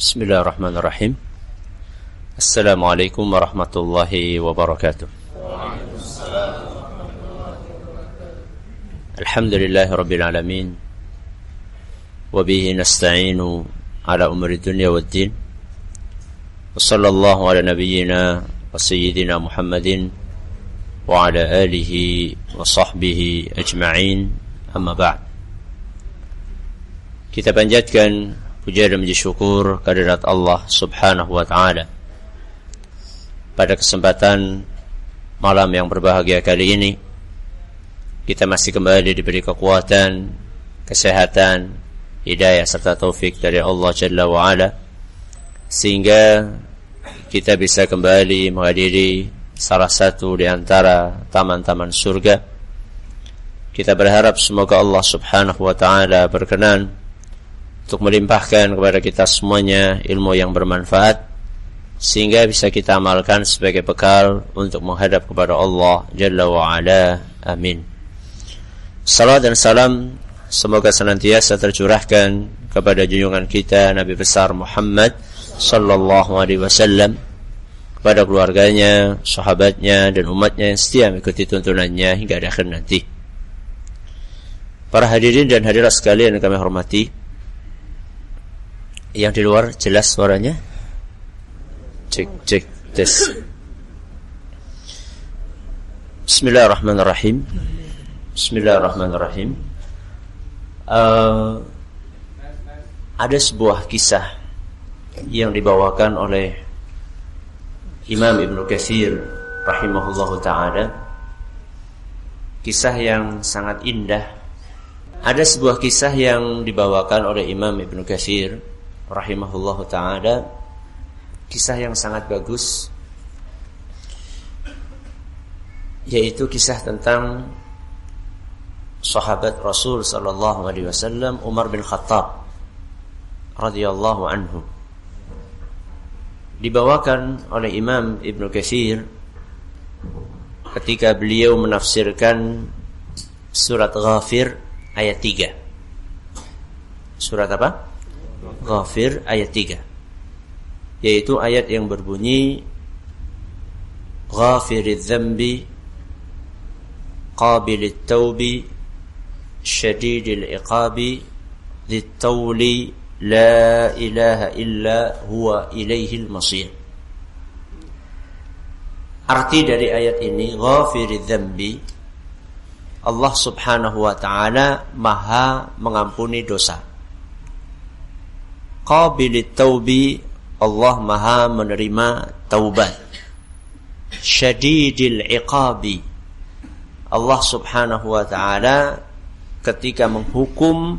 بسم الله الرحمن الرحيم السلام عليكم ورحمة الله وبركاته الحمد لله رب العالمين وبه نستعين على أمر الدنيا والدين وصلى الله على نبينا وسيدنا محمد وعلى آله وصحبه أجمعين أما بعد kita panjatkan puja dan puji syukur kehadirat Allah Subhanahu wa taala. Pada kesempatan malam yang berbahagia kali ini kita masih kembali diberi kekuatan, kesehatan, hidayah serta taufik dari Allah Jalla wa ala sehingga kita bisa kembali menghadiri salah satu di antara taman-taman surga. Kita berharap semoga Allah Subhanahu wa taala berkenan untuk melimpahkan kepada kita semuanya ilmu yang bermanfaat sehingga bisa kita amalkan sebagai bekal untuk menghadap kepada Allah Jalla wa ala. Amin. Salam dan salam semoga senantiasa tercurahkan kepada junjungan kita Nabi besar Muhammad sallallahu alaihi wasallam kepada keluarganya, sahabatnya dan umatnya yang setia mengikuti tuntunannya hingga akhir nanti. Para hadirin dan hadirat sekalian yang kami hormati, yang di luar jelas suaranya? Cek, cek, tes. Bismillahirrahmanirrahim. Bismillahirrahmanirrahim. Uh, ada sebuah kisah yang dibawakan oleh Imam Ibn Katsir rahimahullahu taala. Kisah yang sangat indah. Ada sebuah kisah yang dibawakan oleh Imam Ibn Katsir rahimahullahu taala. Kisah yang sangat bagus yaitu kisah tentang sahabat Rasul sallallahu alaihi wasallam Umar bin Khattab radhiyallahu anhu. Dibawakan oleh Imam Ibn Katsir ketika beliau menafsirkan surat Ghafir ayat 3 surat apa? Ghafir ayat 3 yaitu ayat yang berbunyi Ghafiriz dzambi qabilit taubi syadidil iqabi littawli la ilaha illa huwa ilaihil masir. Arti dari ayat ini Ghafiriz dzambi Allah subhanahu wa ta'ala maha mengampuni dosa qabilit taubi Allah maha menerima taubat. Syadidil iqabi. Allah subhanahu wa ta'ala ketika menghukum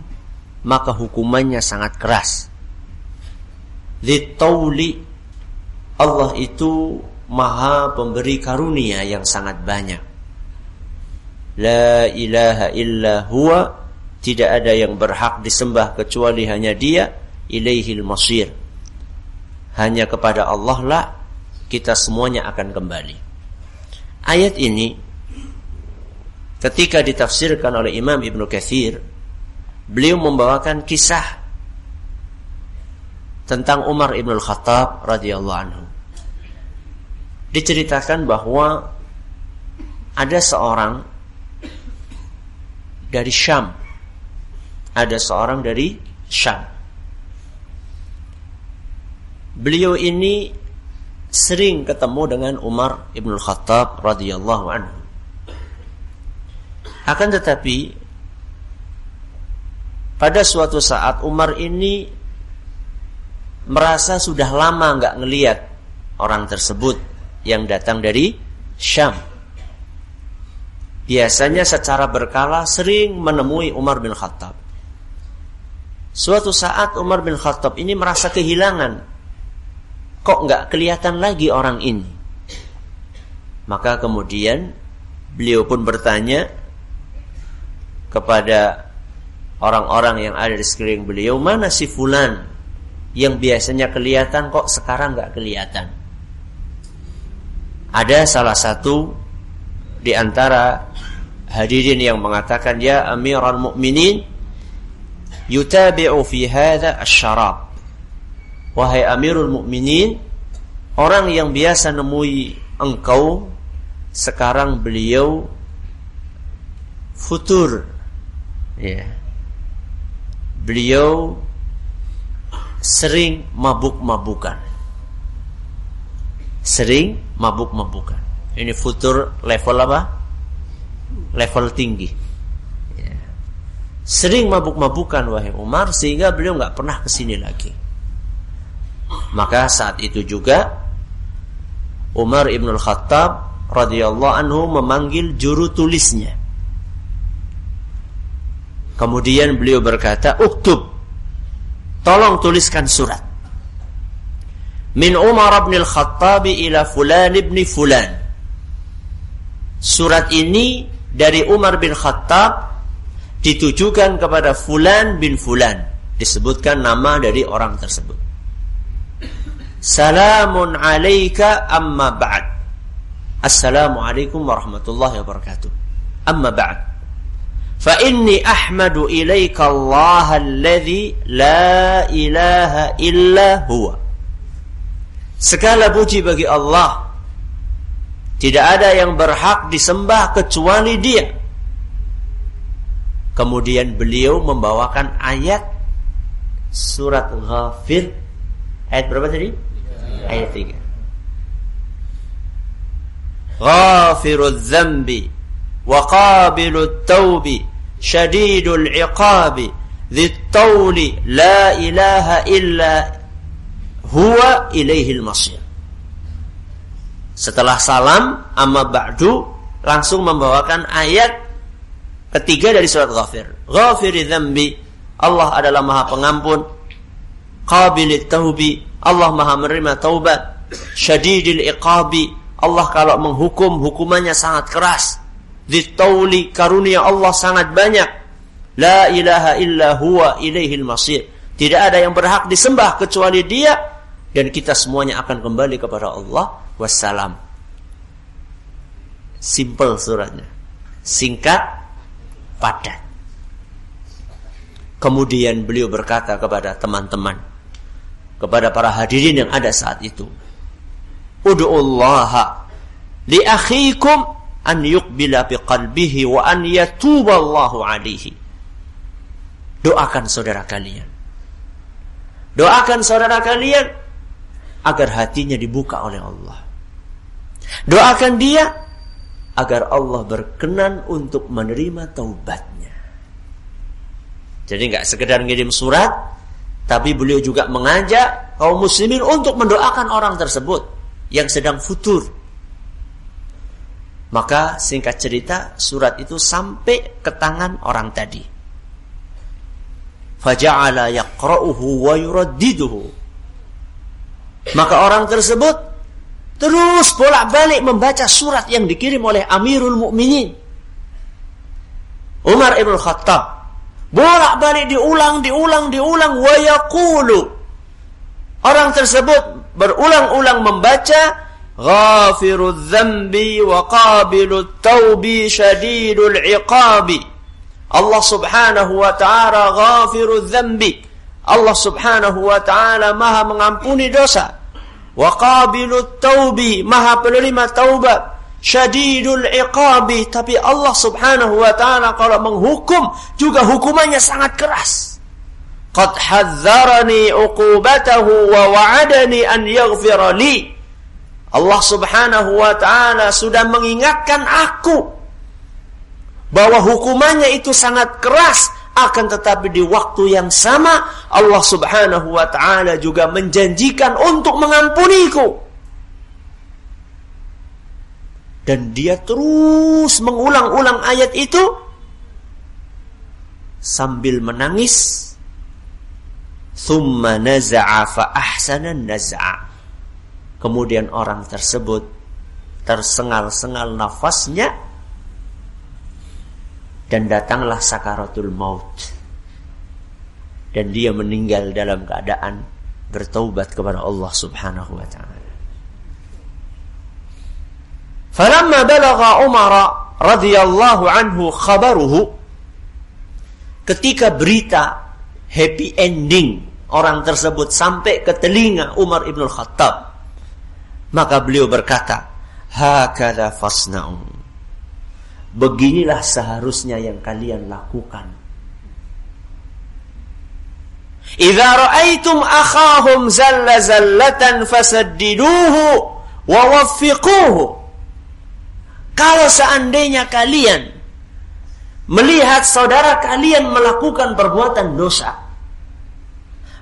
maka hukumannya sangat keras. Littauli Allah itu maha pemberi karunia yang sangat banyak. La ilaha illa huwa Tidak ada yang berhak disembah kecuali hanya dia ilaihil masir. Hanya kepada Allah lah kita semuanya akan kembali. Ayat ini ketika ditafsirkan oleh Imam Ibnu Katsir, beliau membawakan kisah tentang Umar Ibn Khattab radhiyallahu anhu. Diceritakan bahwa ada seorang dari Syam. Ada seorang dari Syam. Beliau ini sering ketemu dengan Umar Ibn Khattab radhiyallahu anhu. Akan tetapi pada suatu saat Umar ini merasa sudah lama nggak ngeliat orang tersebut yang datang dari Syam. Biasanya secara berkala sering menemui Umar bin Khattab. Suatu saat Umar bin Khattab ini merasa kehilangan kok nggak kelihatan lagi orang ini? Maka kemudian beliau pun bertanya kepada orang-orang yang ada di sekeliling beliau, mana si fulan yang biasanya kelihatan kok sekarang nggak kelihatan? Ada salah satu di antara hadirin yang mengatakan ya Amirul Mukminin yutabi'u fi hadha asy-syarab Wahai Amirul Mukminin, orang yang biasa nemui engkau sekarang beliau futur. Ya. Beliau sering mabuk-mabukan. Sering mabuk-mabukan. Ini futur level apa? Level tinggi. Ya. Sering mabuk-mabukan wahai Umar sehingga beliau nggak pernah ke sini lagi. Maka saat itu juga Umar ibn Khattab radhiyallahu anhu memanggil juru tulisnya. Kemudian beliau berkata, "Uktub. Tolong tuliskan surat. Min Umar bin Al-Khattab ila fulan ibn fulan." Surat ini dari Umar bin Khattab ditujukan kepada fulan bin fulan. Disebutkan nama dari orang tersebut. Salamun alaika amma ba'd. Assalamualaikum warahmatullahi wabarakatuh. Amma ba'd. Fa inni ahmadu ilaika Allah alladhi la ilaha illa huwa. Segala puji bagi Allah. Tidak ada yang berhak disembah kecuali Dia. Kemudian beliau membawakan ayat surat Ghafir ayat berapa tadi? Ayat 3 Ghafirul dzambi wa qabilut taubi syadidul iqabi dzit tauli la ilaha illa huwa ilaihil masir. Setelah salam amma ba'du langsung membawakan ayat ketiga dari surat Ghafir. Ghafiri dzambi Allah adalah Maha Pengampun, qabilit taubi Allah maha menerima taubat. Syadidil iqabi. Allah kalau menghukum, hukumannya sangat keras. Ditauli karunia Allah sangat banyak. La ilaha illa huwa ilaihil masir. Tidak ada yang berhak disembah kecuali dia. Dan kita semuanya akan kembali kepada Allah. Wassalam. Simple suratnya. Singkat, padat. Kemudian beliau berkata kepada teman-teman kepada para hadirin yang ada saat itu. Ud'ullaha li akhikum an yuqbila bi qalbihi wa an yatuba Allahu alaihi. Doakan saudara kalian. Doakan saudara kalian agar hatinya dibuka oleh Allah. Doakan dia agar Allah berkenan untuk menerima taubatnya. Jadi nggak sekedar ngirim surat, tapi beliau juga mengajak kaum muslimin untuk mendoakan orang tersebut yang sedang futur. Maka singkat cerita surat itu sampai ke tangan orang tadi. Faja'ala yaqra'uhu wa yuraddiduhu. Maka orang tersebut terus bolak-balik membaca surat yang dikirim oleh Amirul Mukminin Umar Ibn Khattab Bolak-balik diulang, diulang, diulang. Wa yaqulu. Orang tersebut berulang-ulang membaca. Ghafirul dhambi wa qabilul taubi syadidul iqabi. Allah subhanahu wa ta'ala ghafirul dhambi. Allah subhanahu wa ta'ala maha mengampuni dosa. Wa qabilul taubi maha penerima taubat syadidul iqabi. Tapi Allah Subhanahu wa taala kalau menghukum juga hukumannya sangat keras. Qad hadzarani uqubatahu wa wa'adani an yaghfira li. Allah Subhanahu wa taala sudah mengingatkan aku bahwa hukumannya itu sangat keras akan tetapi di waktu yang sama Allah Subhanahu wa taala juga menjanjikan untuk mengampuniku dan dia terus mengulang-ulang ayat itu sambil menangis. Thumma naza'a fa ahsana naza'a. Kemudian orang tersebut tersengal-sengal nafasnya dan datanglah sakaratul maut. Dan dia meninggal dalam keadaan bertaubat kepada Allah Subhanahu wa taala Falamma balagha Umar radhiyallahu anhu khabaruhu ketika berita happy ending orang tersebut sampai ke telinga Umar ibn Khattab. Maka beliau berkata, Hakada fasna'u. Beginilah seharusnya yang kalian lakukan. Idza ra'aitum akhahum zalla zallatan fasaddiduhu wa waffiquhu. Kalau seandainya kalian melihat saudara kalian melakukan perbuatan dosa,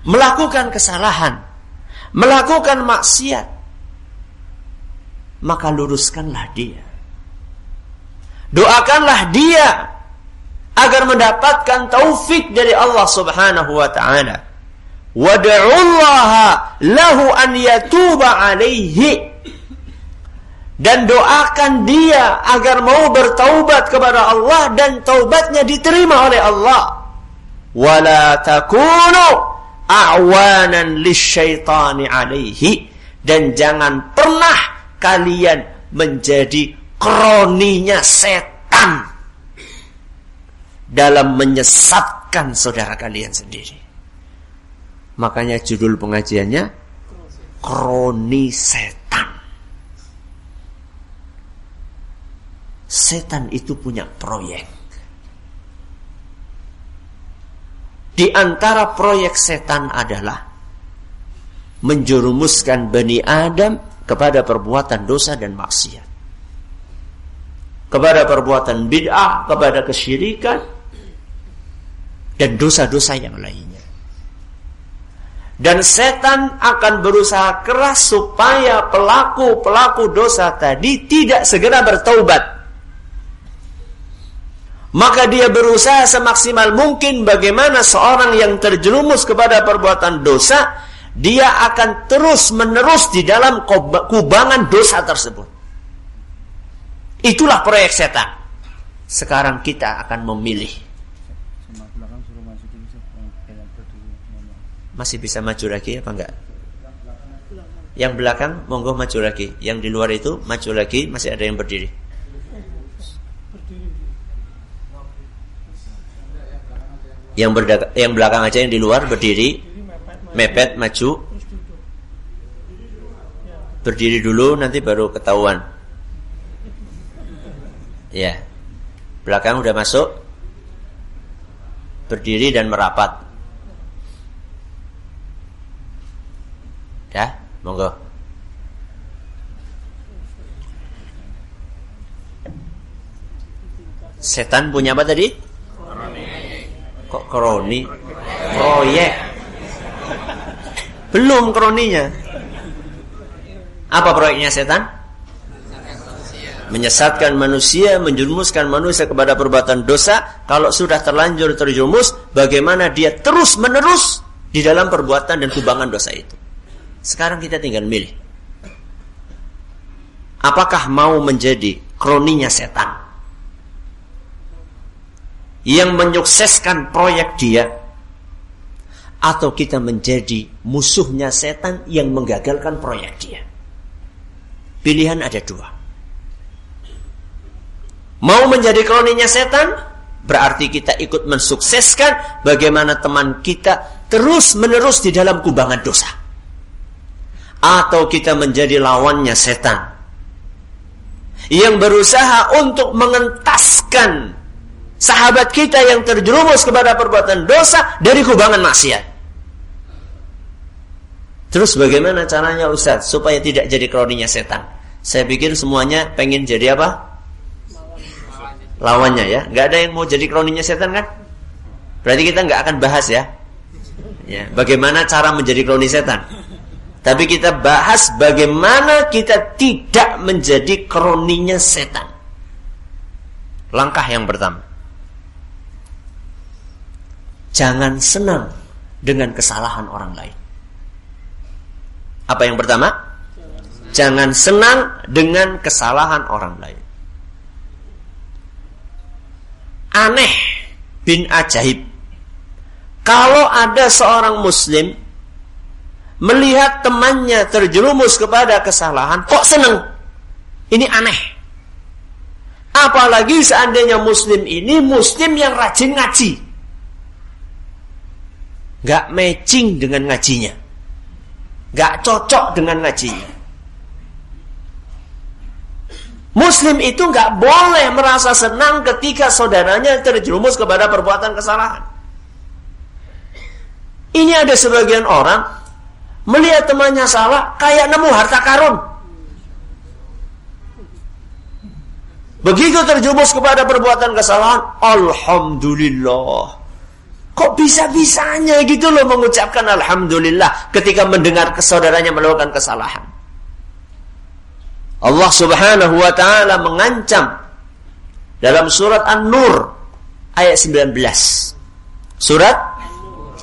melakukan kesalahan, melakukan maksiat, maka luruskanlah dia. Doakanlah dia agar mendapatkan taufik dari Allah Subhanahu wa taala. Wad'ullaha lahu an yatuba alaihi dan doakan dia agar mau bertaubat kepada Allah dan taubatnya diterima oleh Allah. Wala takunu a'wanan lisyaitani alaihi dan jangan pernah kalian menjadi kroninya setan dalam menyesatkan saudara kalian sendiri. Makanya judul pengajiannya kroni setan. Setan itu punya proyek Di antara proyek setan adalah menjerumuskan Bani Adam kepada perbuatan dosa dan maksiat. Kepada perbuatan bid'ah, kepada kesyirikan, dan dosa-dosa yang lainnya. Dan setan akan berusaha keras supaya pelaku-pelaku dosa tadi tidak segera bertaubat maka dia berusaha semaksimal mungkin bagaimana seorang yang terjerumus kepada perbuatan dosa, dia akan terus menerus di dalam kubangan dosa tersebut. Itulah proyek setan. Sekarang kita akan memilih. Masih bisa maju lagi apa enggak? Yang belakang monggo maju lagi. Yang di luar itu maju lagi masih ada yang berdiri. Yang berdaga, yang belakang aja yang di luar berdiri. Mepet maju. Berdiri dulu nanti baru ketahuan. Ya. Belakang udah masuk. Berdiri dan merapat. Ya monggo. Setan punya apa tadi Kok kroni? Proyek. Belum kroninya. Apa proyeknya setan? Menyesatkan manusia, menjerumuskan manusia kepada perbuatan dosa. Kalau sudah terlanjur terjerumus, bagaimana dia terus menerus di dalam perbuatan dan kubangan dosa itu. Sekarang kita tinggal milih. Apakah mau menjadi kroninya setan? Yang menyukseskan proyek dia atau kita menjadi musuhnya setan yang menggagalkan proyek dia. Pilihan ada dua. Mau menjadi kroninya setan berarti kita ikut mensukseskan bagaimana teman kita terus menerus di dalam kubangan dosa. Atau kita menjadi lawannya setan yang berusaha untuk mengentaskan sahabat kita yang terjerumus kepada perbuatan dosa dari kubangan maksiat. Terus bagaimana caranya Ustaz supaya tidak jadi kroninya setan? Saya pikir semuanya pengen jadi apa? Lawannya ya. Gak ada yang mau jadi kroninya setan kan? Berarti kita nggak akan bahas ya. Ya, bagaimana cara menjadi kroni setan? Tapi kita bahas bagaimana kita tidak menjadi kroninya setan. Langkah yang pertama Jangan senang dengan kesalahan orang lain. Apa yang pertama? Jangan senang dengan kesalahan orang lain. Aneh bin ajaib. Kalau ada seorang muslim melihat temannya terjerumus kepada kesalahan, kok senang? Ini aneh. Apalagi seandainya muslim ini muslim yang rajin ngaji. Gak matching dengan ngajinya. Gak cocok dengan ngajinya. Muslim itu gak boleh merasa senang ketika saudaranya terjerumus kepada perbuatan kesalahan. Ini ada sebagian orang melihat temannya salah kayak nemu harta karun. Begitu terjerumus kepada perbuatan kesalahan, Alhamdulillah. Kok bisa-bisanya gitu loh mengucapkan Alhamdulillah ketika mendengar saudaranya melakukan kesalahan. Allah subhanahu wa ta'ala mengancam dalam surat An-Nur ayat 19. Surat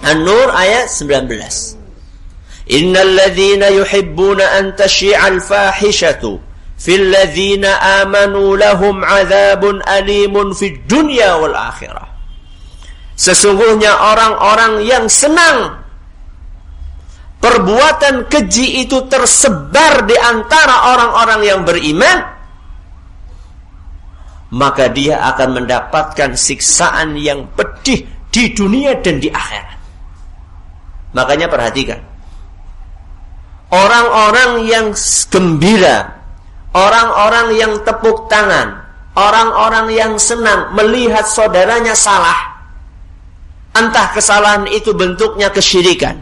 An-Nur ayat 19. Innal ladzina yuhibbuna an tashi'al fahishatu fil ladzina amanu lahum 'adzabun alimun fid dunya wal akhirah. Sesungguhnya orang-orang yang senang perbuatan keji itu tersebar di antara orang-orang yang beriman, maka dia akan mendapatkan siksaan yang pedih di dunia dan di akhirat. Makanya perhatikan. Orang-orang yang gembira, orang-orang yang tepuk tangan, orang-orang yang senang melihat saudaranya salah. Entah kesalahan itu bentuknya kesyirikan,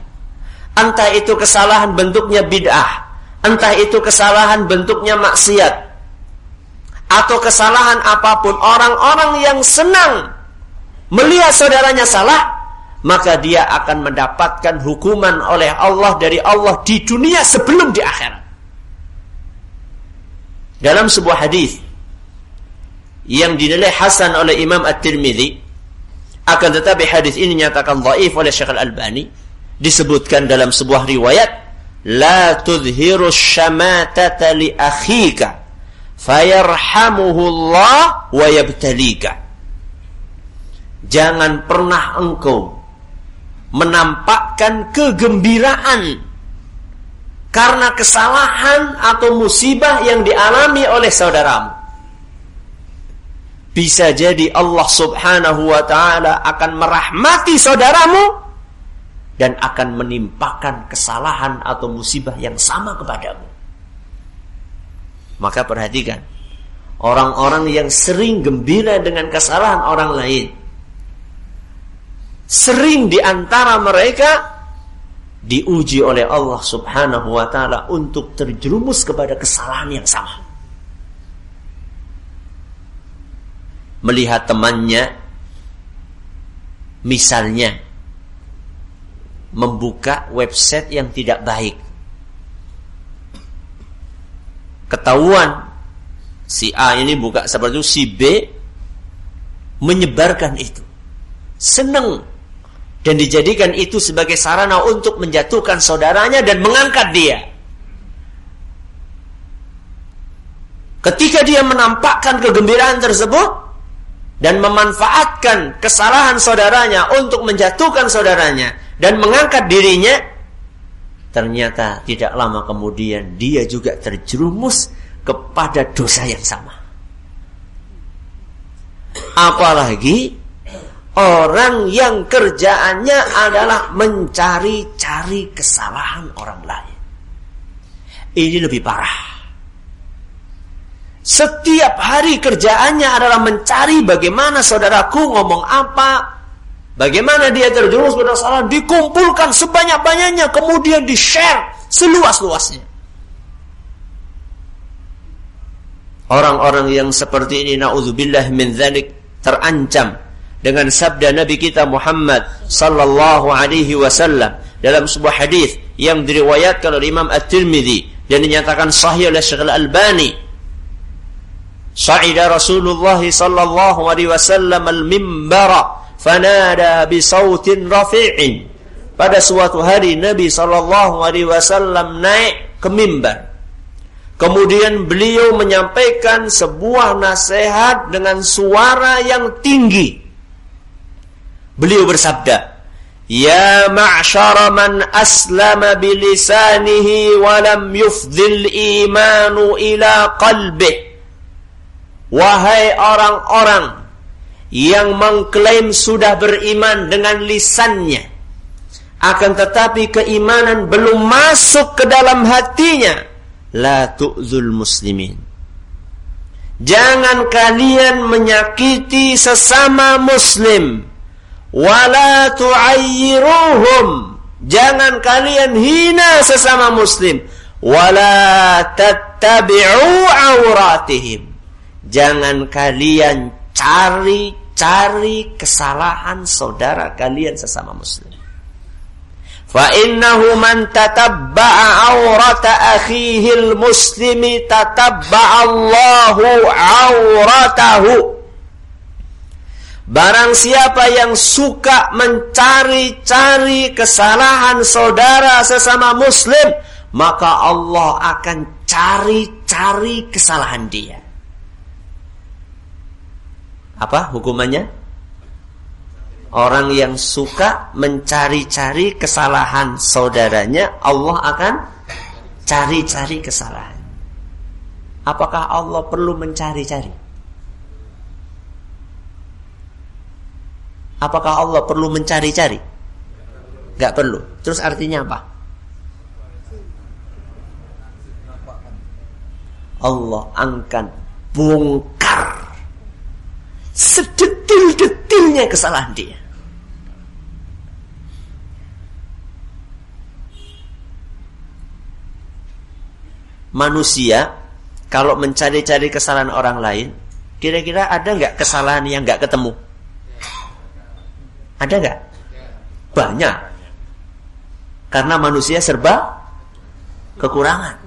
Entah itu kesalahan bentuknya bid'ah, entah itu kesalahan bentuknya maksiat, atau kesalahan apa pun, orang-orang yang senang melihat saudaranya salah, maka dia akan mendapatkan hukuman oleh Allah dari Allah di dunia sebelum di akhirat. Dalam sebuah hadis yang dinilai hasan oleh Imam At-Tirmidzi, akan tetapi hadis ini nyatakan dhaif oleh Syekh Al-Albani. Disebutkan dalam sebuah riwayat la tudhiru syamatata li akhika fayarhamuhullah wa yabtalika. Jangan pernah engkau menampakkan kegembiraan karena kesalahan atau musibah yang dialami oleh saudaramu bisa jadi Allah Subhanahu wa taala akan merahmati saudaramu dan akan menimpakan kesalahan atau musibah yang sama kepadamu. Maka perhatikan, orang-orang yang sering gembira dengan kesalahan orang lain, sering di antara mereka diuji oleh Allah Subhanahu wa taala untuk terjerumus kepada kesalahan yang sama. Melihat temannya misalnya membuka website yang tidak baik. Ketahuan si A ini buka seperti itu, si B menyebarkan itu. Senang dan dijadikan itu sebagai sarana untuk menjatuhkan saudaranya dan mengangkat dia. Ketika dia menampakkan kegembiraan tersebut dan memanfaatkan kesalahan saudaranya untuk menjatuhkan saudaranya, dan mengangkat dirinya ternyata tidak lama kemudian dia juga terjerumus kepada dosa yang sama. Apalagi orang yang kerjaannya adalah mencari-cari kesalahan orang lain. Ini lebih parah setiap hari kerjaannya adalah mencari bagaimana saudaraku ngomong apa, Bagaimana dia terjerumus pada salah dikumpulkan sebanyak-banyaknya kemudian di-share seluas-luasnya. Orang-orang yang seperti ini naudzubillah min dzalik terancam dengan sabda Nabi kita Muhammad sallallahu alaihi wasallam dalam sebuah hadis yang diriwayatkan oleh Imam At-Tirmizi dan dinyatakan sahih oleh Syekh Al-Albani. Sa'ida Rasulullah sallallahu alaihi wasallam al-mimbara fanada bisautin rafi'in. Pada suatu hari Nabi sallallahu alaihi wasallam naik ke mimbar kemudian beliau menyampaikan sebuah nasihat dengan suara yang tinggi. Beliau bersabda Ya ma'syara man aslama bilisanihi wa lam yufdhil imanu ila qalbih Wahai orang-orang yang mengklaim sudah beriman dengan lisannya akan tetapi keimanan belum masuk ke dalam hatinya, la tu'zul muslimin. Jangan kalian menyakiti sesama muslim. Wala tu'ayyiruhum. Jangan kalian hina sesama muslim. Wala tattabi'u awratihim. Jangan kalian cari-cari kesalahan saudara kalian sesama muslim. Fa innahu man tatabba'a awrata akhihil muslimi tatabba'a Allahu awratahu. Barang siapa yang suka mencari-cari kesalahan saudara sesama muslim, maka Allah akan cari-cari kesalahan dia. Apa hukumannya? Orang yang suka mencari-cari kesalahan saudaranya, Allah akan cari-cari kesalahan. Apakah Allah perlu mencari-cari? Apakah Allah perlu mencari-cari? Gak perlu. Terus artinya apa? Allah akan bongkar sedetil-detilnya kesalahan dia. manusia kalau mencari-cari kesalahan orang lain, kira-kira ada nggak kesalahan yang nggak ketemu? Ada nggak? Banyak. Karena manusia serba kekurangan.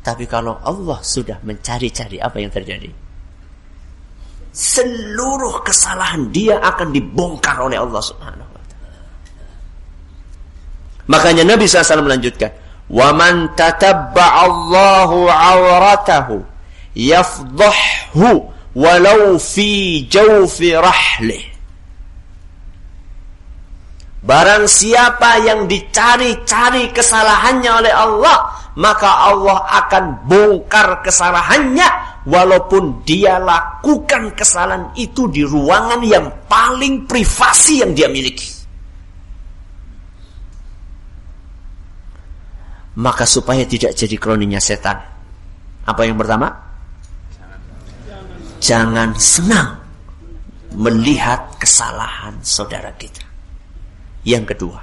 Tapi kalau Allah sudah mencari-cari apa yang terjadi? seluruh kesalahan dia akan dibongkar oleh Allah Subhanahu wa taala. Makanya Nabi SAW melanjutkan, "Wa man tatabba Allahu 'awratahu yafdhahhu walau fi jawfi rahlih." Barang siapa yang dicari-cari kesalahannya oleh Allah, maka Allah akan bongkar kesalahannya walaupun dia lakukan kesalahan itu di ruangan yang paling privasi yang dia miliki. maka supaya tidak jadi kroninya setan. Apa yang pertama? Jangan senang melihat kesalahan saudara kita. Yang kedua,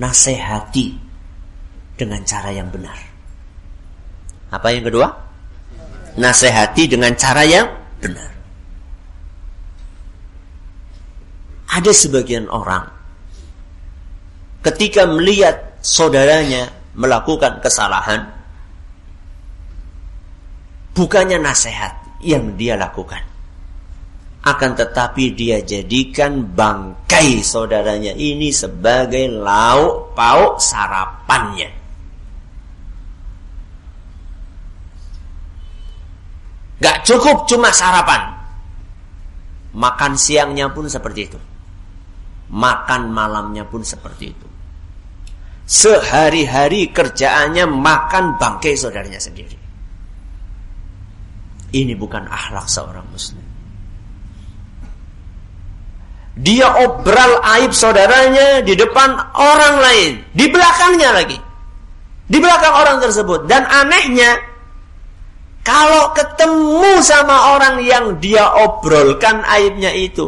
nasihati dengan cara yang benar. Apa yang kedua? Nasihati dengan cara yang benar. Ada sebagian orang ketika melihat saudaranya melakukan kesalahan, bukannya nasihat yang dia lakukan. Akan tetapi dia jadikan bangkai saudaranya ini sebagai lauk pauk sarapannya. Gak cukup cuma sarapan. Makan siangnya pun seperti itu. Makan malamnya pun seperti itu. Sehari-hari kerjaannya makan bangkai saudaranya sendiri. Ini bukan akhlak seorang muslim. Dia obral aib saudaranya di depan orang lain, di belakangnya lagi. Di belakang orang tersebut dan anehnya kalau ketemu sama orang yang dia obrolkan aibnya itu,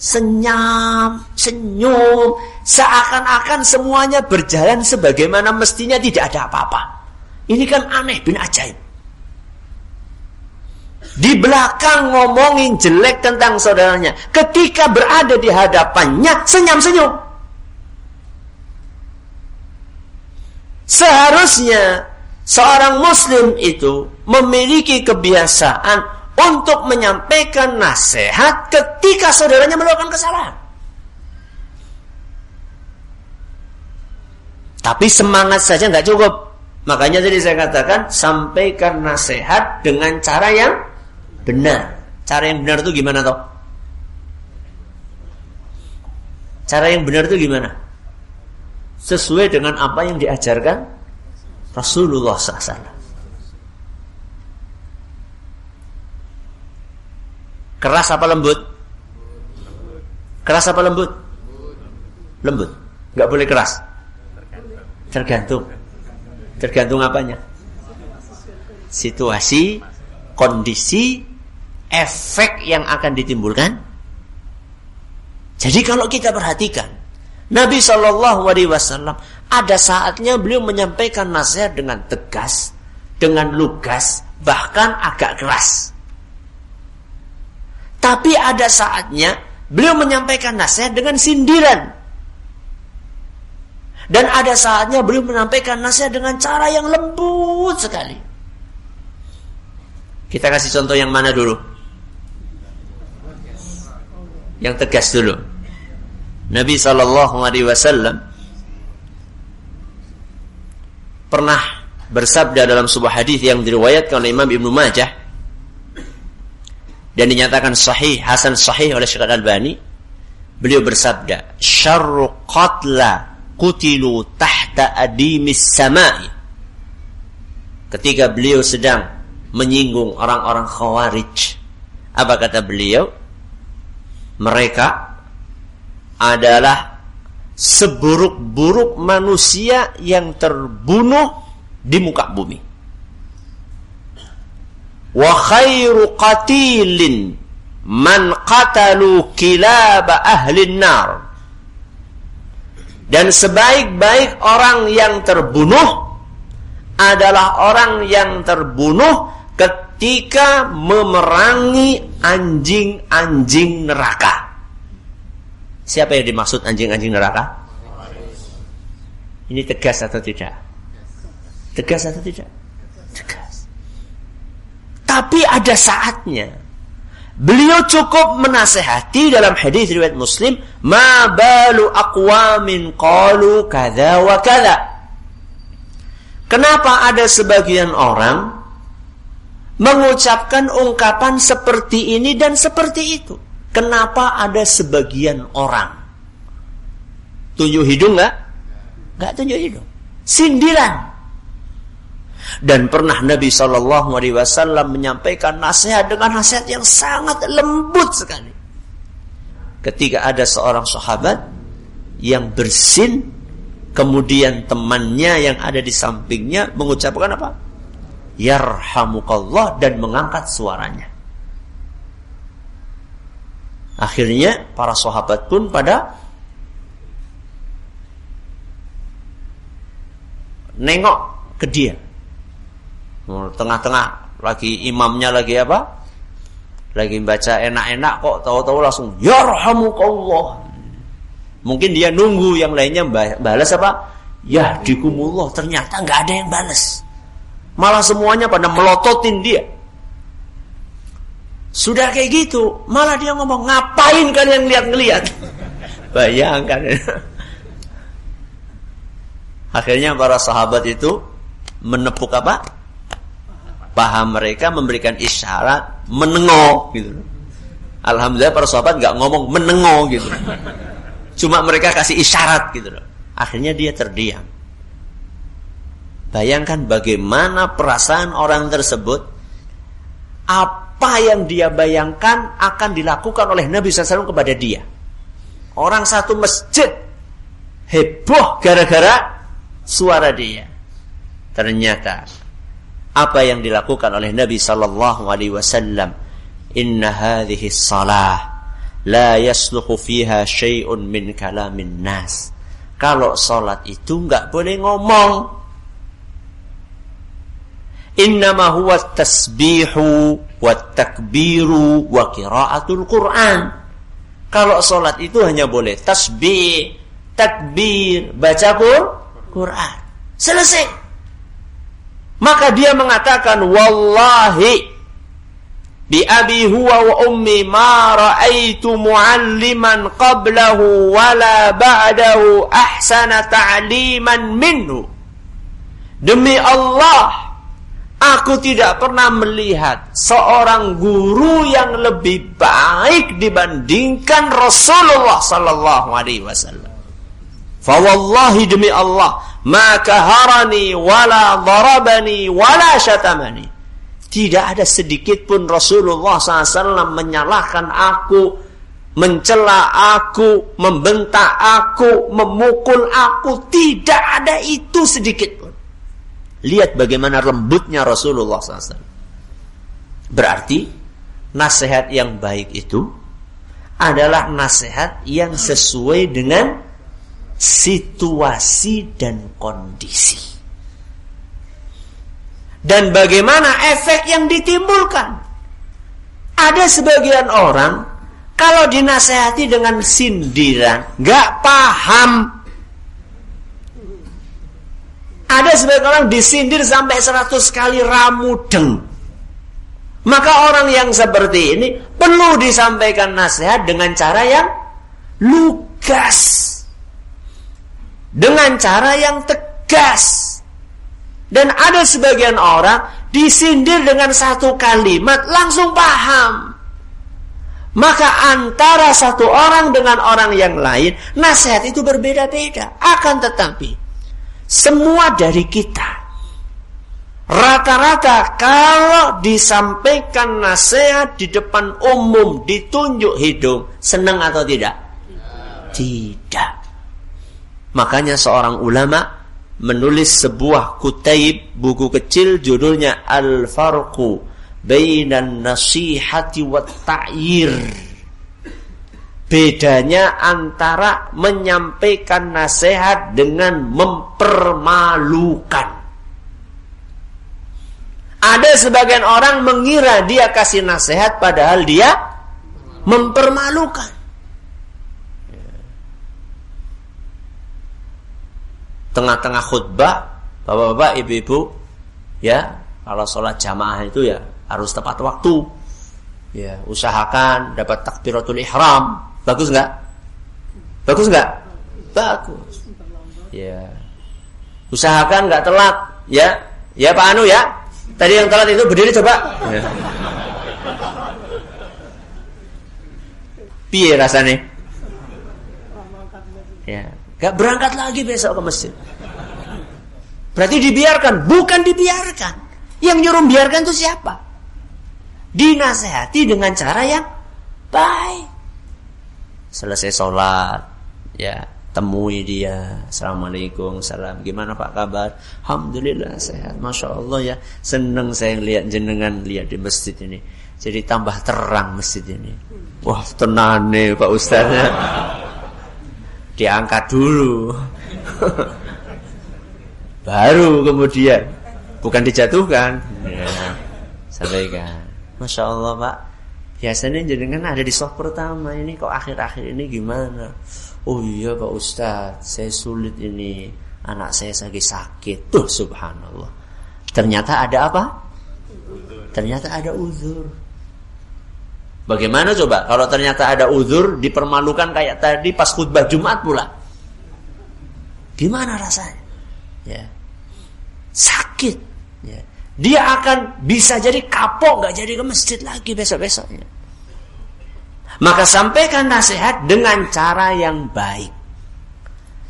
senyum, senyum, seakan-akan semuanya berjalan sebagaimana mestinya tidak ada apa-apa. Ini kan aneh bin ajaib. Di belakang ngomongin jelek tentang saudaranya, ketika berada di hadapannya senyum-senyum. Seharusnya seorang muslim itu memiliki kebiasaan untuk menyampaikan nasihat ketika saudaranya melakukan kesalahan. Tapi semangat saja nggak cukup. Makanya tadi saya katakan sampaikan nasihat dengan cara yang benar. Cara yang benar itu gimana toh? Cara yang benar itu gimana? Sesuai dengan apa yang diajarkan Rasulullah SAW. Keras apa lembut? Keras apa lembut? Lembut. Nggak boleh keras. Tergantung. Tergantung apanya? Situasi, kondisi, efek yang akan ditimbulkan. Jadi kalau kita perhatikan, Nabi Shallallahu Alaihi Wasallam ada saatnya beliau menyampaikan nasihat dengan tegas, dengan lugas, bahkan agak keras. Tapi ada saatnya beliau menyampaikan nasihat dengan sindiran. Dan ada saatnya beliau menyampaikan nasihat dengan cara yang lembut sekali. Kita kasih contoh yang mana dulu? Yang tegas dulu. Nabi Shallallahu Alaihi Wasallam pernah bersabda dalam sebuah hadis yang diriwayatkan oleh Imam Ibnu Majah dan dinyatakan sahih hasan sahih oleh Syekh Al-Albani beliau bersabda syarru qatla qutilu tahta adimis samai. Ketika beliau sedang menyinggung orang-orang khawarij apa kata beliau? Mereka adalah seburuk-buruk manusia yang terbunuh di muka bumi. Wa khairu qatilin man qatalu kilaba ahli nar. Dan sebaik-baik orang yang terbunuh adalah orang yang terbunuh ketika memerangi anjing-anjing neraka. Siapa yang dimaksud anjing-anjing neraka? Ini tegas atau tidak? Tegas atau tidak? Tegas. Tapi ada saatnya beliau cukup menasehati dalam hadis riwayat Muslim, "Ma balu aqwamin qalu kadza wa kadza." Kenapa ada sebagian orang mengucapkan ungkapan seperti ini dan seperti itu? Kenapa ada sebagian orang tunjuk hidung nggak? Nggak tunjuk hidung. Sindiran. Dan pernah Nabi Shallallahu Alaihi Wasallam menyampaikan nasihat dengan nasihat yang sangat lembut sekali. Ketika ada seorang sahabat yang bersin, kemudian temannya yang ada di sampingnya mengucapkan apa? Yarhamukallah dan mengangkat suaranya. Akhirnya para sahabat pun pada nengok ke dia. Tengah-tengah lagi imamnya lagi apa? Lagi baca enak-enak kok tahu-tahu langsung yarhamukallah. Mungkin dia nunggu yang lainnya balas apa? Ya dikumullah ternyata nggak ada yang balas. Malah semuanya pada melototin dia. Sudah kayak gitu, malah dia ngomong, ngapain kalian lihat-ngelihat? Bayangkan. Akhirnya para sahabat itu menepuk apa? Paham mereka memberikan isyarat menengok gitu. Alhamdulillah para sahabat nggak ngomong menengok gitu. Cuma mereka kasih isyarat gitu. Akhirnya dia terdiam. Bayangkan bagaimana perasaan orang tersebut. Apa apa yang dia bayangkan akan dilakukan oleh Nabi SAW kepada dia. Orang satu masjid heboh gara-gara suara dia. Ternyata apa yang dilakukan oleh Nabi Sallallahu Alaihi Wasallam, Inna hadhihi salah la yasluhu fiha syai'un min kalamin nas. Kalau salat itu nggak boleh ngomong. Innama huwa tasbihu wa takbiru wa qiraatul Quran. Kalau sholat itu hanya boleh tasbih, takbir, baca Quran. Selesai. Maka dia mengatakan wallahi bi abi huwa wa ummi ma ra'aitu mualliman qablahu wala ba'dahu ahsana ta'liman minhu. Demi Allah, Aku tidak pernah melihat seorang guru yang lebih baik dibandingkan Rasulullah sallallahu alaihi wasallam. Fawallahi demi Allah, maka harani wala darabani wala syatamani. Tidak ada sedikit pun Rasulullah SAW menyalahkan aku, mencela aku, membentak aku, memukul aku. Tidak ada itu sedikit pun. Lihat bagaimana lembutnya Rasulullah SAW. Berarti nasihat yang baik itu adalah nasihat yang sesuai dengan situasi dan kondisi dan bagaimana efek yang ditimbulkan. Ada sebagian orang kalau dinasehati dengan sindiran nggak paham. Ada sebagian orang disindir sampai 100 kali ramudeng. Maka orang yang seperti ini perlu disampaikan nasihat dengan cara yang lugas. Dengan cara yang tegas. Dan ada sebagian orang disindir dengan satu kalimat langsung paham. Maka antara satu orang dengan orang yang lain, nasihat itu berbeda-beda. Akan tetapi, semua dari kita. Rata-rata kalau disampaikan nasihat di depan umum, ditunjuk hidung, senang atau tidak? Tidak. Makanya seorang ulama menulis sebuah kutaib buku kecil judulnya Al-Farqu Bainan Nasihati wa Ta'yir Bedanya antara menyampaikan nasihat dengan mempermalukan Ada sebagian orang mengira dia kasih nasihat padahal dia mempermalukan tengah-tengah khutbah, bapak-bapak, ibu-ibu, ya, kalau sholat jamaah itu ya harus tepat waktu. Ya, usahakan dapat takbiratul ihram. Bagus nggak? Bagus nggak? Bagus. Ya. Usahakan nggak telat, ya. Ya Pak Anu ya. Tadi yang telat itu berdiri coba. Ya. Piye rasanya? Ya. Gak berangkat lagi besok ke masjid. Berarti dibiarkan, bukan dibiarkan. Yang nyuruh biarkan itu siapa? Dinasehati dengan cara yang baik. Selesai sholat, ya temui dia. Assalamualaikum, salam. Gimana Pak kabar? Alhamdulillah sehat. Masya Allah ya. Seneng saya lihat jenengan lihat di masjid ini. Jadi tambah terang masjid ini. Wah tenang nih Pak Ustaznya diangkat dulu. Baru kemudian bukan dijatuhkan. Ya, sampaikan. Masya Allah Pak. Biasanya jenengan ada di soft pertama ini kok akhir-akhir ini gimana? Oh iya Pak Ustadz, saya sulit ini. Anak saya lagi sakit. Tuh subhanallah. Ternyata ada apa? Ternyata ada uzur. Bagaimana coba kalau ternyata ada uzur dipermalukan kayak tadi pas khutbah Jumat pula? Gimana rasanya? Ya. Sakit. Dia akan bisa jadi kapok nggak jadi ke masjid lagi besok-besoknya. Maka sampaikan nasihat dengan cara yang baik.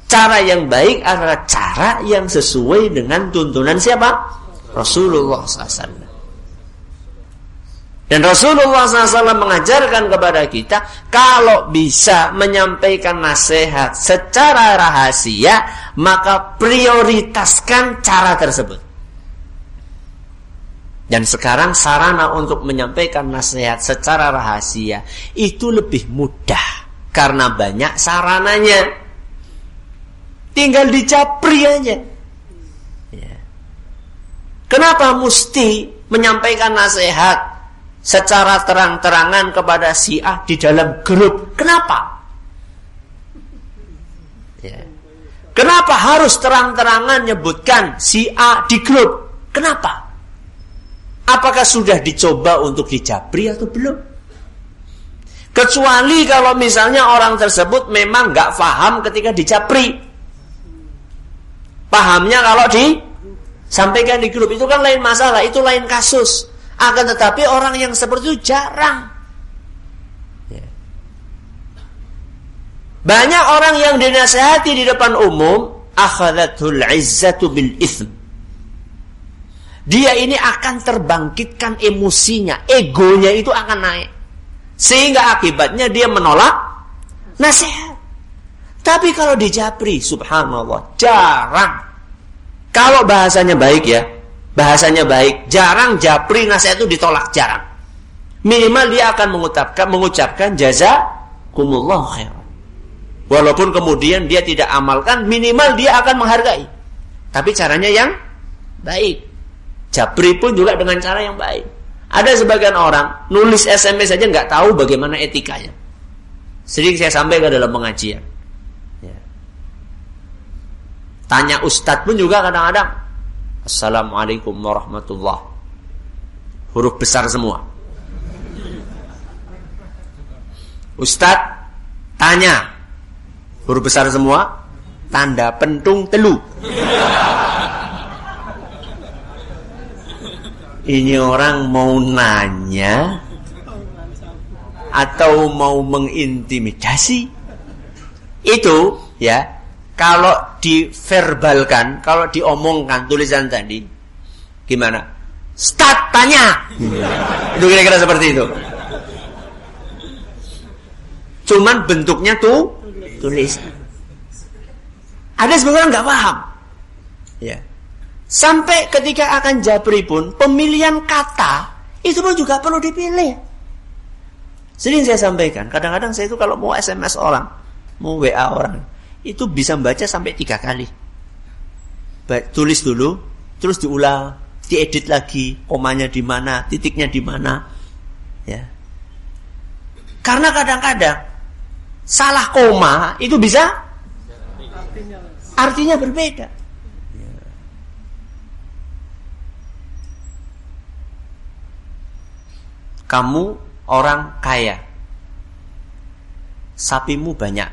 Cara yang baik adalah cara yang sesuai dengan tuntunan siapa? Rasulullah SAW. Dan Rasulullah SAW mengajarkan kepada kita kalau bisa menyampaikan nasihat secara rahasia, maka prioritaskan cara tersebut. Dan sekarang sarana untuk menyampaikan nasihat secara rahasia itu lebih mudah karena banyak sarananya. Tinggal dicapri aja. Ya. Kenapa mesti menyampaikan nasihat secara terang-terangan kepada si A di dalam grup. Kenapa? Ya. Kenapa harus terang-terangan nyebutkan si A di grup? Kenapa? Apakah sudah dicoba untuk dijabri atau belum? Kecuali kalau misalnya orang tersebut memang nggak paham ketika dijabri. Pahamnya kalau disampaikan di grup itu kan lain masalah, itu lain kasus. Akan tetapi orang yang seperti itu jarang. Ya. Banyak orang yang dinasehati di depan umum, akhadatul izzatu bil ithm. Dia ini akan terbangkitkan emosinya, egonya itu akan naik. Sehingga akibatnya dia menolak nasihat. Tapi kalau di Japri, subhanallah, jarang. Kalau bahasanya baik ya, bahasanya baik, jarang Japri nasihat itu ditolak, jarang. Minimal dia akan mengucapkan mengucapkan jazakumullah khair. Walaupun kemudian dia tidak amalkan, minimal dia akan menghargai. Tapi caranya yang baik. Japri pun juga dengan cara yang baik. Ada sebagian orang nulis SMS saja nggak tahu bagaimana etikanya. Sering saya sampaikan dalam pengajian. Ya. Tanya ustadz pun juga kadang-kadang. Assalamualaikum warahmatullah. Huruf besar semua. Ustadz tanya. Huruf besar semua. Tanda pentung telu. Ini orang mau nanya atau mau mengintimidasi? Itu ya kalau diverbalkan kalau diomongkan tulisan tadi gimana? Start tanya. Itu kira-kira seperti itu. Cuman bentuknya tuh tulis. Ada sebenarnya nggak paham. Ya Sampai ketika akan jabri pun, pemilihan kata, itu pun juga perlu dipilih. Sering saya sampaikan, kadang-kadang saya itu kalau mau SMS orang, mau WA orang, itu bisa membaca sampai tiga kali. Baik, tulis dulu, terus diulang, diedit lagi, komanya di mana, titiknya di mana. Ya. Karena kadang-kadang salah koma itu bisa artinya berbeda. Kamu orang kaya. Sapimu banyak.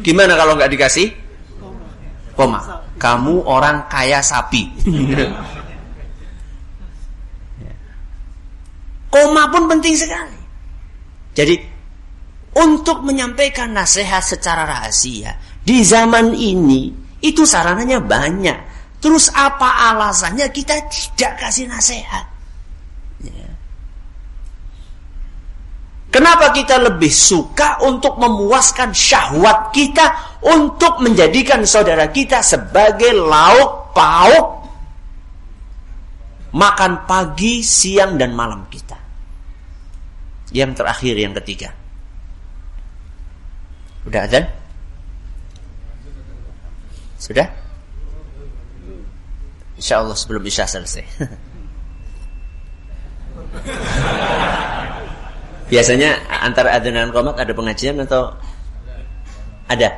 Gimana kalau nggak dikasih? Koma. Kamu orang kaya sapi. Koma pun penting sekali. Jadi untuk menyampaikan nasihat secara rahasia di zaman ini itu sarananya banyak. Terus apa alasannya kita tidak kasih nasihat? Kenapa kita lebih suka untuk memuaskan syahwat kita untuk menjadikan saudara kita sebagai lauk pauk makan pagi, siang dan malam kita. Yang terakhir yang ketiga. Udah azan? Sudah? Insya Allah sebelum Isya selesai. Biasanya antara adzan dan qomat ada pengajian atau ada?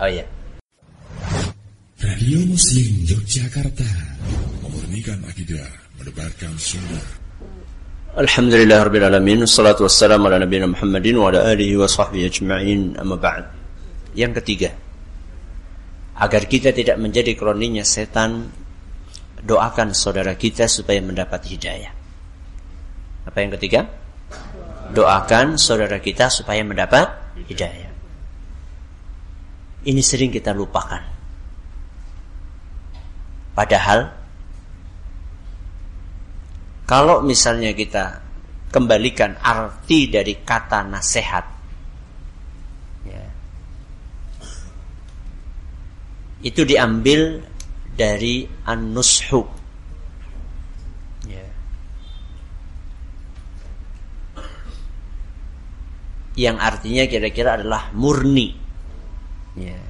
Oh iya. Radio Muslim Yogyakarta memurnikan akidah, menebarkan sunnah. Alhamdulillah Rabbil Alamin Wassalatu wassalamu ala nabiyina Muhammadin Wa ala alihi wa sahbihi ajma'in Amma ba'd Yang ketiga Agar kita tidak menjadi kroninya setan doakan saudara kita supaya mendapat hidayah. Apa yang ketiga? Doakan saudara kita supaya mendapat hidayah. Ini sering kita lupakan. Padahal kalau misalnya kita kembalikan arti dari kata nasihat ya, itu diambil dari an-nushu. Ya. Yang artinya kira-kira adalah murni. Ya.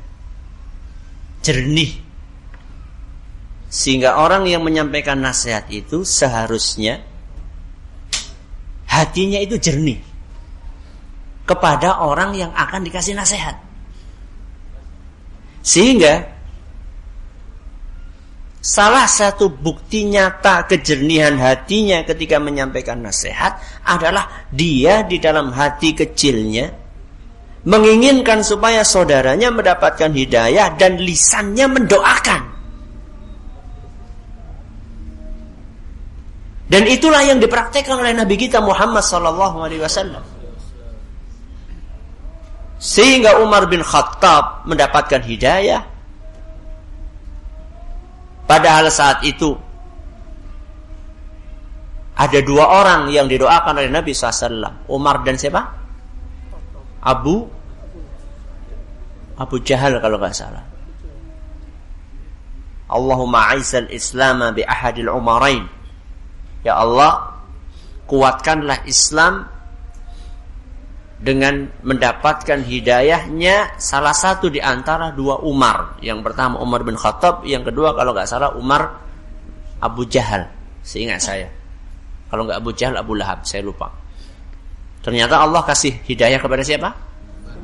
Jernih. Sehingga orang yang menyampaikan nasihat itu seharusnya hatinya itu jernih kepada orang yang akan dikasih nasihat. Sehingga Salah satu bukti nyata kejernihan hatinya ketika menyampaikan nasihat adalah dia di dalam hati kecilnya menginginkan supaya saudaranya mendapatkan hidayah dan lisannya mendoakan. Dan itulah yang dipraktekkan oleh Nabi kita Muhammad sallallahu alaihi wasallam. sehingga Umar bin Khattab mendapatkan hidayah padahal saat itu ada dua orang yang didoakan oleh Nabi SAW Umar dan siapa? Abu Abu Jahal kalau nggak salah. Allahumma aizal islam bi ahadil umarain. Ya Allah kuatkanlah Islam dengan mendapatkan hidayahnya salah satu di antara dua Umar. Yang pertama Umar bin Khattab, yang kedua kalau nggak salah Umar Abu Jahal. Seingat saya. Kalau nggak Abu Jahal, Abu Lahab, saya lupa. Ternyata Allah kasih hidayah kepada siapa?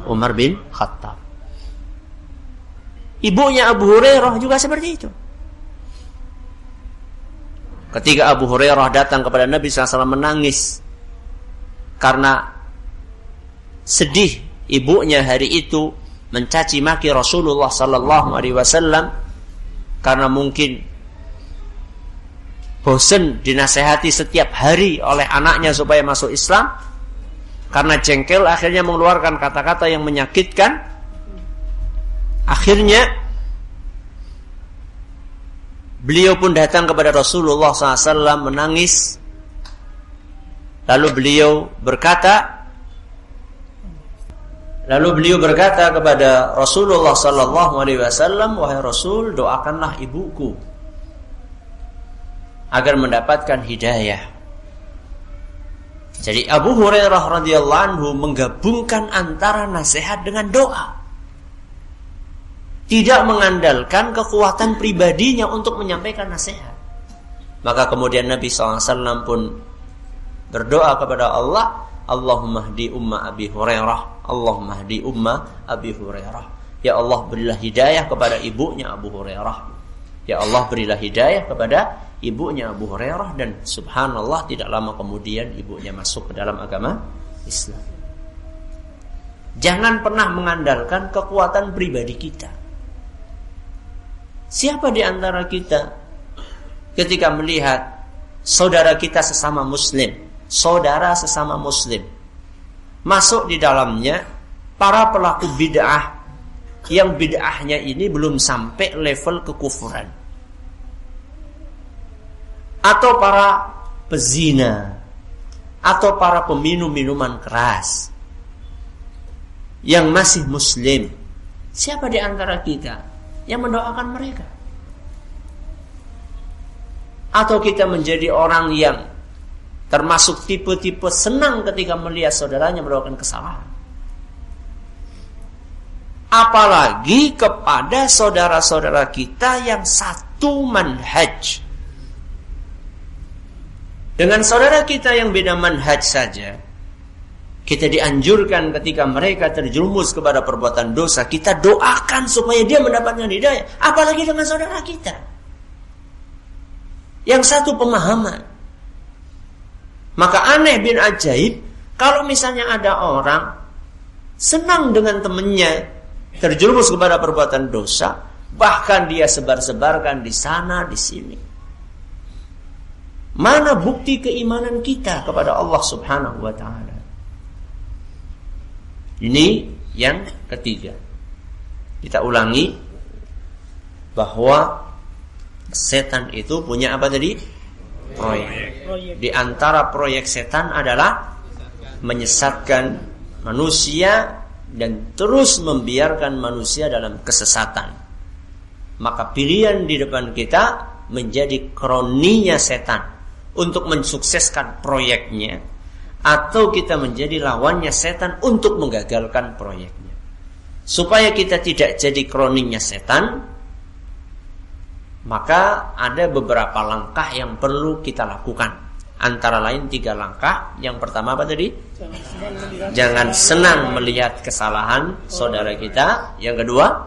Umar bin Khattab. Ibunya Abu Hurairah juga seperti itu. Ketika Abu Hurairah datang kepada Nabi SAW menangis karena sedih ibunya hari itu mencaci maki Rasulullah Sallallahu Alaihi Wasallam karena mungkin bosan dinasehati setiap hari oleh anaknya supaya masuk Islam karena jengkel akhirnya mengeluarkan kata-kata yang menyakitkan. Akhirnya beliau pun datang kepada Rasulullah SAW menangis. Lalu beliau berkata Lalu beliau berkata kepada Rasulullah sallallahu alaihi wasallam, "Wahai Rasul, doakanlah ibuku agar mendapatkan hidayah." Jadi Abu Hurairah radhiyallahu anhu menggabungkan antara nasihat dengan doa. Tidak mengandalkan kekuatan pribadinya untuk menyampaikan nasihat. Maka kemudian Nabi SAW pun berdoa kepada Allah, Allahumma hdi umma Abi Hurairah, Allahumma hdi umma Abi Hurairah. Ya Allah berilah hidayah kepada ibunya Abu Hurairah. Ya Allah berilah hidayah kepada ibunya Abu Hurairah dan subhanallah tidak lama kemudian ibunya masuk ke dalam agama Islam. Jangan pernah mengandalkan kekuatan pribadi kita. Siapa di antara kita ketika melihat saudara kita sesama muslim saudara sesama muslim. Masuk di dalamnya para pelaku bid'ah yang bid'ahnya ini belum sampai level kekufuran. Atau para pezina atau para peminum minuman keras yang masih muslim. Siapa di antara kita yang mendoakan mereka? Atau kita menjadi orang yang Termasuk tipe-tipe senang ketika melihat saudaranya melakukan kesalahan. Apalagi kepada saudara-saudara kita yang satu manhaj. Dengan saudara kita yang beda manhaj saja, kita dianjurkan ketika mereka terjerumus kepada perbuatan dosa, kita doakan supaya dia mendapatkan hidayah. Apalagi dengan saudara kita. Yang satu pemahaman. Maka aneh bin ajaib kalau misalnya ada orang senang dengan temannya terjerumus kepada perbuatan dosa, bahkan dia sebar-sebarkan di sana di sini. Mana bukti keimanan kita kepada Allah Subhanahu wa taala? Ini yang ketiga. Kita ulangi bahwa setan itu punya apa tadi? Proyek. Di antara proyek setan adalah menyesatkan manusia dan terus membiarkan manusia dalam kesesatan. Maka pilihan di depan kita menjadi kroninya setan untuk mensukseskan proyeknya atau kita menjadi lawannya setan untuk menggagalkan proyeknya. Supaya kita tidak jadi kroninya setan, maka ada beberapa langkah yang perlu kita lakukan. Antara lain tiga langkah. Yang pertama apa tadi? Jangan senang melihat kesalahan saudara kita. Yang kedua,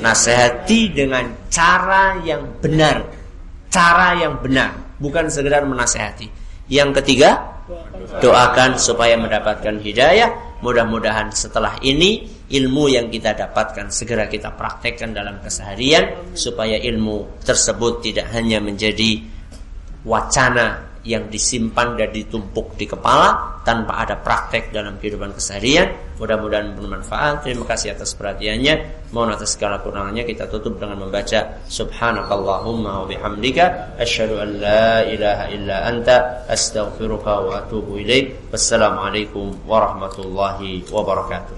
nasihati dengan cara yang benar. Cara yang benar, bukan sekedar menasehati. Yang ketiga, doakan supaya mendapatkan hidayah. Mudah-mudahan setelah ini ilmu yang kita dapatkan segera kita praktekkan dalam keseharian supaya ilmu tersebut tidak hanya menjadi wacana yang disimpan dan ditumpuk di kepala tanpa ada praktek dalam kehidupan keseharian. Mudah-mudahan bermanfaat. Terima kasih atas perhatiannya. Mohon atas segala kurangnya kita tutup dengan membaca Subhanakallahumma wa bihamdika asyhadu an la ilaha illa anta astaghfiruka wa atubu ilaik. Wassalamualaikum warahmatullahi wabarakatuh.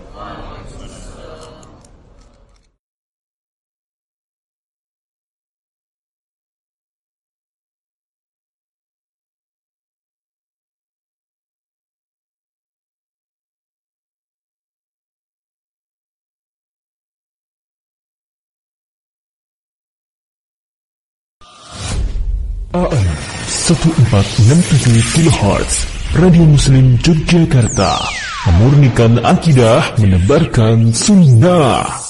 1467 kHz Radio Muslim Yogyakarta. Memurnikan akidah Menebarkan sunnah